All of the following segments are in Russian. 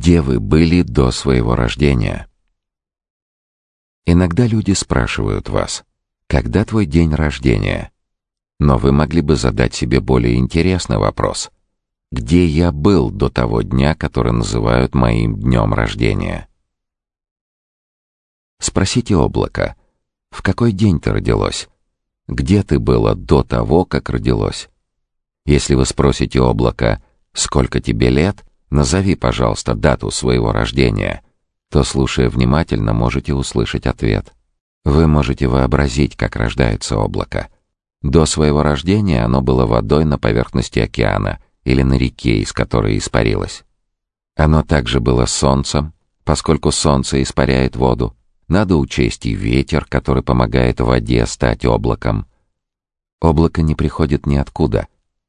Где вы были до своего рождения? Иногда люди спрашивают вас, когда твой день рождения? Но вы могли бы задать себе более интересный вопрос. Где я был до того дня, который называют моим днем рождения? Спросите облако, в какой день ты родилось? Где ты было до того, как родилось? Если вы спросите облако, сколько тебе лет, назови, пожалуйста, дату своего рождения, то, слушая внимательно, можете услышать ответ. Вы можете вообразить, как рождается облако. До своего рождения оно было водой на поверхности океана или на реке, из которой испарилось. Оно также было солнцем, поскольку солнце испаряет воду, надо учесть и ветер, который помогает воде стать облаком. Облако не приходит ниоткуда,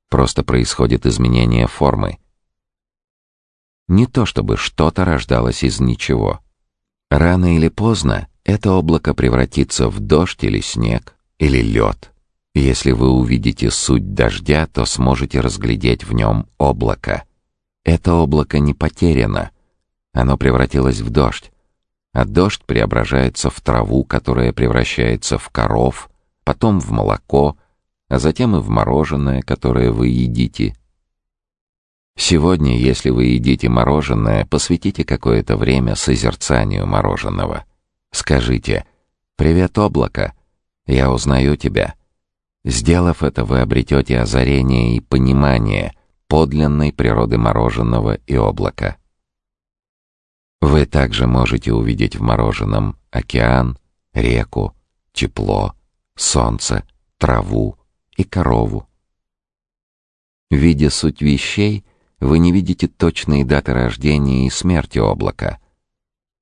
просто происходит изменение формы. Не то чтобы что-то рождалось из ничего. Рано или поздно это облако превратится в дождь или снег, или лед. Если вы увидите суть дождя, то сможете разглядеть в нем облако. Это облако не потеряно. Оно превратилось в дождь а дождь преображается в траву, которая превращается в коров, потом в молоко, а затем и в мороженое, которое вы едите. Сегодня, если вы едите мороженое, посвятите какое-то время созерцанию мороженого. Скажите «Привет, облако! Я узнаю тебя». Сделав это, вы обретете озарение и понимание подлинной природы мороженого и облака. Вы также можете увидеть в мороженом океан, реку, тепло, солнце, траву и корову. Видя суть вещей, вы не видите точные даты рождения и смерти облака.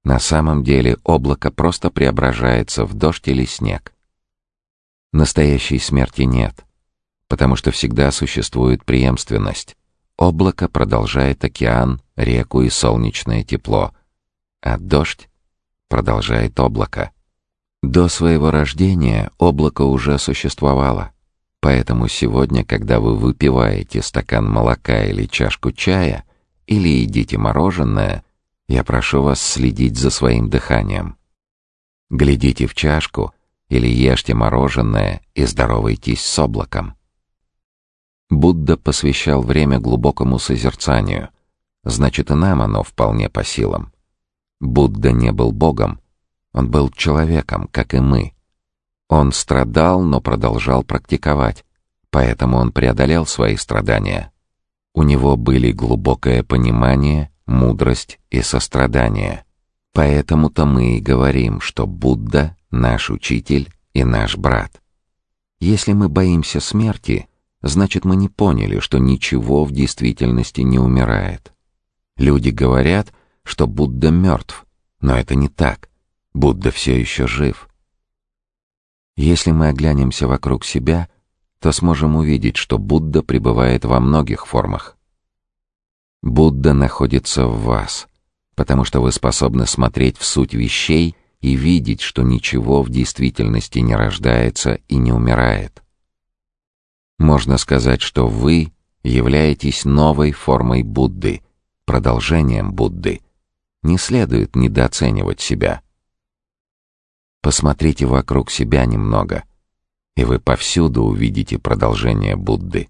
На самом деле облако просто преображается в дождь или снег. Настоящей смерти нет, потому что всегда существует преемственность. Облако продолжает океан, реку и солнечное тепло — а дождь продолжает облако. До своего рождения облако уже существовало. Поэтому сегодня, когда вы выпиваете стакан молока или чашку чая, или едите мороженое, я прошу вас следить за своим дыханием. Глядите в чашку или ешьте мороженое и здоровайтесь с облаком. Будда посвящал время глубокому созерцанию, значит и нам оно вполне по силам. Будда не был богом, он был человеком, как и мы. Он страдал, но продолжал практиковать, поэтому он преодолел свои страдания. У него были глубокое понимание, мудрость и сострадание. Поэтому-то мы и говорим, что Будда — наш учитель и наш брат. Если мы боимся смерти, значит мы не поняли, что ничего в действительности не умирает. Люди говорят, что Будда мертв, но это не так. Будда все еще жив. Если мы оглянемся вокруг себя, то сможем увидеть, что Будда пребывает во многих формах. Будда находится в вас, потому что вы способны смотреть в суть вещей и видеть, что ничего в действительности не рождается и не умирает. Можно сказать, что вы являетесь новой формой Будды, продолжением Будды — не следует недооценивать себя. Посмотрите вокруг себя немного, и вы повсюду увидите продолжение Будды.